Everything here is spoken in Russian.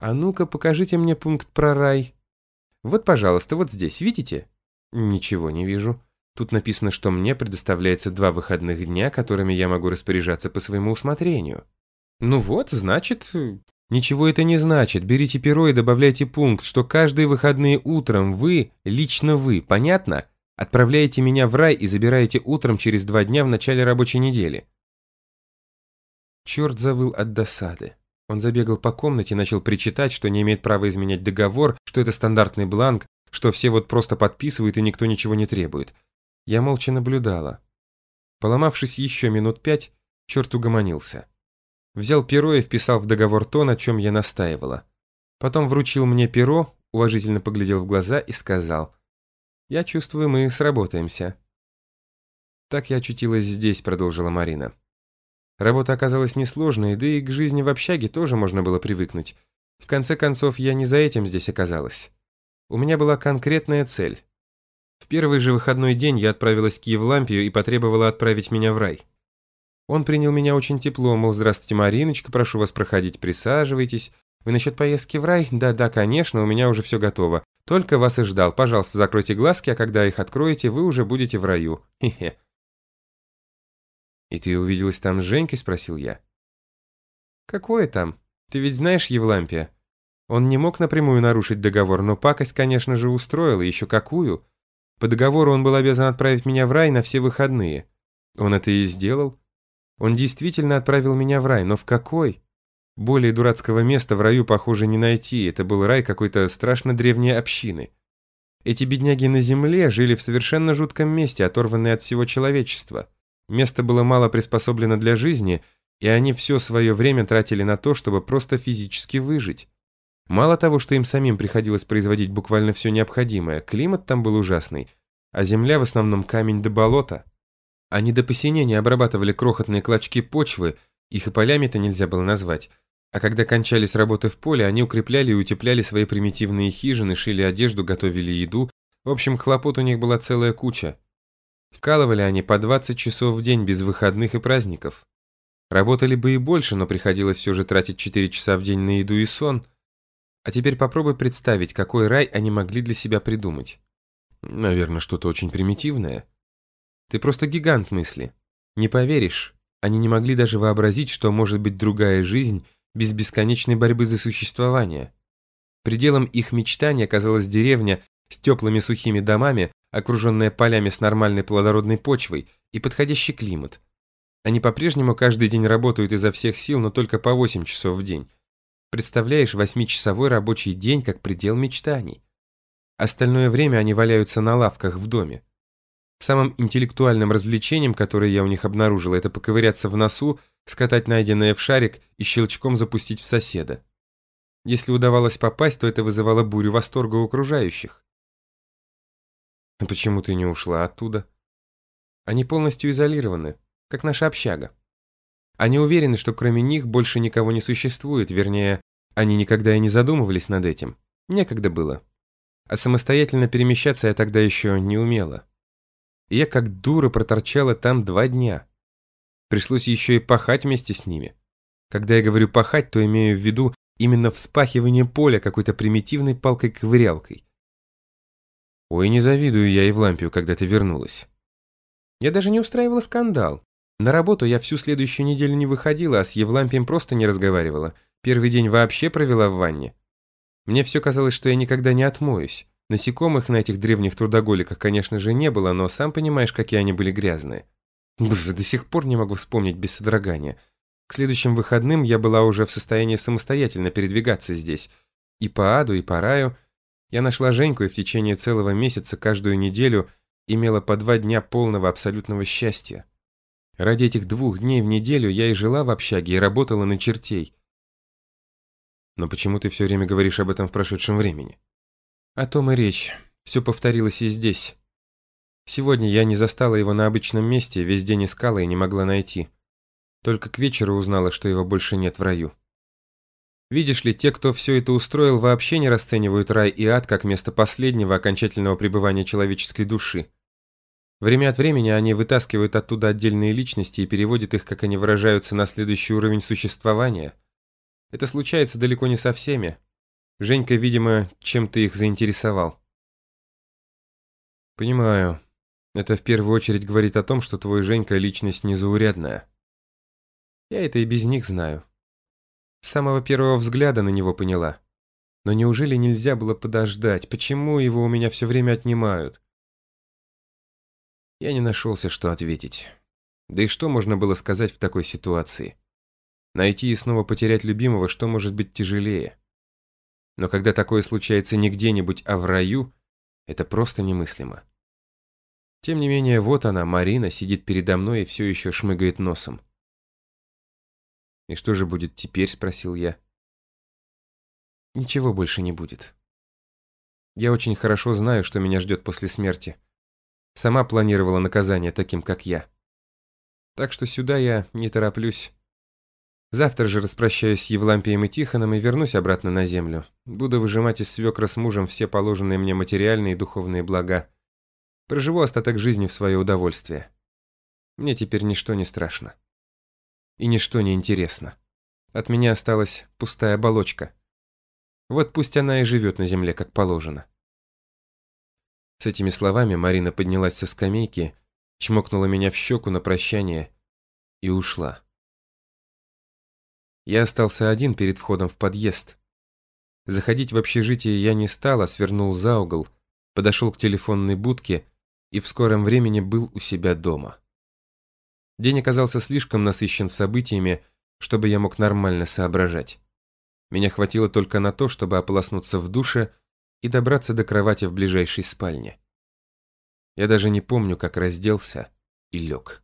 А ну-ка, покажите мне пункт про рай. Вот, пожалуйста, вот здесь, видите? Ничего не вижу. Тут написано, что мне предоставляется два выходных дня, которыми я могу распоряжаться по своему усмотрению. Ну вот, значит... Ничего это не значит. Берите перо и добавляйте пункт, что каждые выходные утром вы, лично вы, понятно? Отправляете меня в рай и забираете утром через два дня в начале рабочей недели. Черт завыл от досады. Он забегал по комнате и начал причитать, что не имеет права изменять договор, что это стандартный бланк, что все вот просто подписывают и никто ничего не требует. Я молча наблюдала. Поломавшись еще минут пять, черт угомонился. Взял перо и вписал в договор то, на чем я настаивала. Потом вручил мне перо, уважительно поглядел в глаза и сказал, «Я чувствую, мы сработаемся». «Так я очутилась здесь», — продолжила Марина. Работа оказалась несложной, да и к жизни в общаге тоже можно было привыкнуть. В конце концов, я не за этим здесь оказалась. У меня была конкретная цель. В первый же выходной день я отправилась к Евлампию и потребовала отправить меня в рай. Он принял меня очень тепло, мол, здравствуйте, Мариночка, прошу вас проходить, присаживайтесь. Вы насчет поездки в рай? Да-да, конечно, у меня уже все готово. Только вас и ждал. Пожалуйста, закройте глазки, а когда их откроете, вы уже будете в раю. Хе-хе. «И ты увиделась там с Женькой?» – спросил я. «Какое там? Ты ведь знаешь Евлампия? Он не мог напрямую нарушить договор, но пакость, конечно же, устроила, еще какую. По договору он был обязан отправить меня в рай на все выходные. Он это и сделал. Он действительно отправил меня в рай, но в какой? Более дурацкого места в раю, похоже, не найти. Это был рай какой-то страшно древней общины. Эти бедняги на земле жили в совершенно жутком месте, оторванные от всего человечества. Место было мало приспособлено для жизни, и они все свое время тратили на то, чтобы просто физически выжить. Мало того, что им самим приходилось производить буквально все необходимое, климат там был ужасный, а земля в основном камень до болота. Они до посинения обрабатывали крохотные клочки почвы, их и полями-то нельзя было назвать, а когда кончались работы в поле, они укрепляли и утепляли свои примитивные хижины, шили одежду, готовили еду, в общем, хлопот у них была целая куча. Вкалывали они по 20 часов в день без выходных и праздников. Работали бы и больше, но приходилось все же тратить 4 часа в день на еду и сон. А теперь попробуй представить, какой рай они могли для себя придумать. Наверное, что-то очень примитивное. Ты просто гигант мысли. Не поверишь, они не могли даже вообразить, что может быть другая жизнь без бесконечной борьбы за существование. Пределом их мечтаний оказалась деревня с теплыми сухими домами, окруженная полями с нормальной плодородной почвой и подходящий климат. Они по-прежнему каждый день работают изо всех сил, но только по 8 часов в день. Представляешь, восьмичасовой рабочий день как предел мечтаний. Остальное время они валяются на лавках в доме. Самым интеллектуальным развлечением, которое я у них обнаружила, это поковыряться в носу, скатать найденное в шарик и щелчком запустить в соседа. Если удавалось попасть, то это вызывало бурю восторга у окружающих. А почему ты не ушла оттуда? Они полностью изолированы, как наша общага. Они уверены, что кроме них больше никого не существует, вернее, они никогда и не задумывались над этим. Некогда было. А самостоятельно перемещаться я тогда еще не умела. И я как дура проторчала там два дня. Пришлось еще и пахать вместе с ними. Когда я говорю пахать, то имею в виду именно вспахивание поля какой-то примитивной палкой-ковырялкой. Ой, не завидую я Евлампию, когда ты вернулась. Я даже не устраивала скандал. На работу я всю следующую неделю не выходила, а с Евлампием просто не разговаривала. Первый день вообще провела в ванне. Мне все казалось, что я никогда не отмоюсь. Насекомых на этих древних трудоголиках, конечно же, не было, но сам понимаешь, какие они были грязные. Бррр, до сих пор не могу вспомнить без содрогания. К следующим выходным я была уже в состоянии самостоятельно передвигаться здесь. И по аду, и по раю – я нашла Женьку и в течение целого месяца каждую неделю имела по два дня полного абсолютного счастья. Ради этих двух дней в неделю я и жила в общаге, и работала на чертей. Но почему ты все время говоришь об этом в прошедшем времени? О том и речь. Все повторилось и здесь. Сегодня я не застала его на обычном месте, весь день искала и не могла найти. Только к вечеру узнала, что его больше нет в раю. Видишь ли, те, кто все это устроил, вообще не расценивают рай и ад как место последнего окончательного пребывания человеческой души. Время от времени они вытаскивают оттуда отдельные личности и переводят их, как они выражаются, на следующий уровень существования. Это случается далеко не со всеми, Женька, видимо, чем-то их заинтересовал. Понимаю. Это в первую очередь говорит о том, что твой Женька личность незаурядная. Я это и без них знаю. С самого первого взгляда на него поняла. Но неужели нельзя было подождать? Почему его у меня все время отнимают? Я не нашелся, что ответить. Да и что можно было сказать в такой ситуации? Найти и снова потерять любимого, что может быть тяжелее? Но когда такое случается не где-нибудь, а в раю, это просто немыслимо. Тем не менее, вот она, Марина, сидит передо мной и все еще шмыгает носом. «И что же будет теперь?» – спросил я. «Ничего больше не будет. Я очень хорошо знаю, что меня ждет после смерти. Сама планировала наказание таким, как я. Так что сюда я не тороплюсь. Завтра же распрощаюсь с Евлампием и Тихоном и вернусь обратно на землю. Буду выжимать из свекра с мужем все положенные мне материальные и духовные блага. Проживу остаток жизни в свое удовольствие. Мне теперь ничто не страшно. И ничто не интересно. От меня осталась пустая оболочка. Вот пусть она и живет на земле, как положено. С этими словами Марина поднялась со скамейки, чмокнула меня в щеку на прощание и ушла. Я остался один перед входом в подъезд. Заходить в общежитие я не стал, а свернул за угол, подошел к телефонной будке и в скором времени был у себя дома. День оказался слишком насыщен событиями, чтобы я мог нормально соображать. Меня хватило только на то, чтобы ополоснуться в душе и добраться до кровати в ближайшей спальне. Я даже не помню, как разделся и лег.